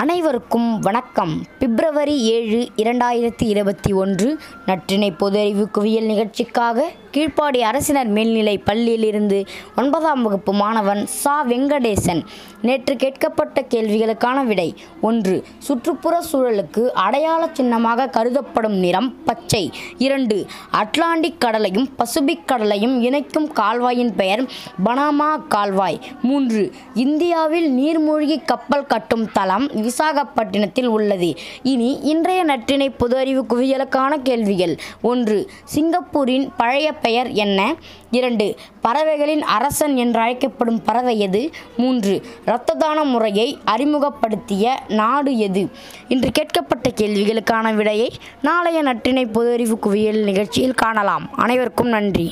அனைவருக்கும் வணக்கம். பிப்ரவரி ஏழு இரண்டாயிரத்தி இருபத்தி ஒன்று. நற்றினை பொது அறிவு குவியல் நிகழ்ச்சிக்காக கீழ்ப்பாடி அரசினர் மேல்நிலை பள்ளியிலிருந்து ஒன்பதாம் வகுப்பு மாணவன் சா. வெங்கடேசன். நேற்று கேட்கப்பட்ட கேள்விகளுக்கான விடை ஒன்று. சுற்றுப்புற சூழலுக்கு அடையாள சின்னமாக கருதப்படும் நிறம் பச்சை. இரண்டு. அட்லாண்டிக் கடலையும் பசுபிக் கடலையும் இணைக்கும் கால்வாயின் பெயர் பனாமா கால்வாய். மூன்று. இந்தியாவில் நீர்மூழ்கி கப்பல் கட்டும் தளம் விசாகப்பட்டினத்தில் உள்ளது. இனி இன்றைய நற்றினை பொது அறிவு குவியலுக்கான கேள்விகள். ஒன்று சிங்கப்பூரின் பழைய பெயர் என்ன? இரண்டு பறவைகளின் அரசன் என்று அழைக்கப்படும் பறவை எது? மூன்று இரத்த தான முறையை அறிமுகப்படுத்திய நாடு எது? இன்று கேட்கப்பட்ட கேள்விகளுக்கான விடையை நாளைய நற்றினை பொது அறிவு குவியல் நிகழ்ச்சியில் காணலாம். அனைவருக்கும் நன்றி.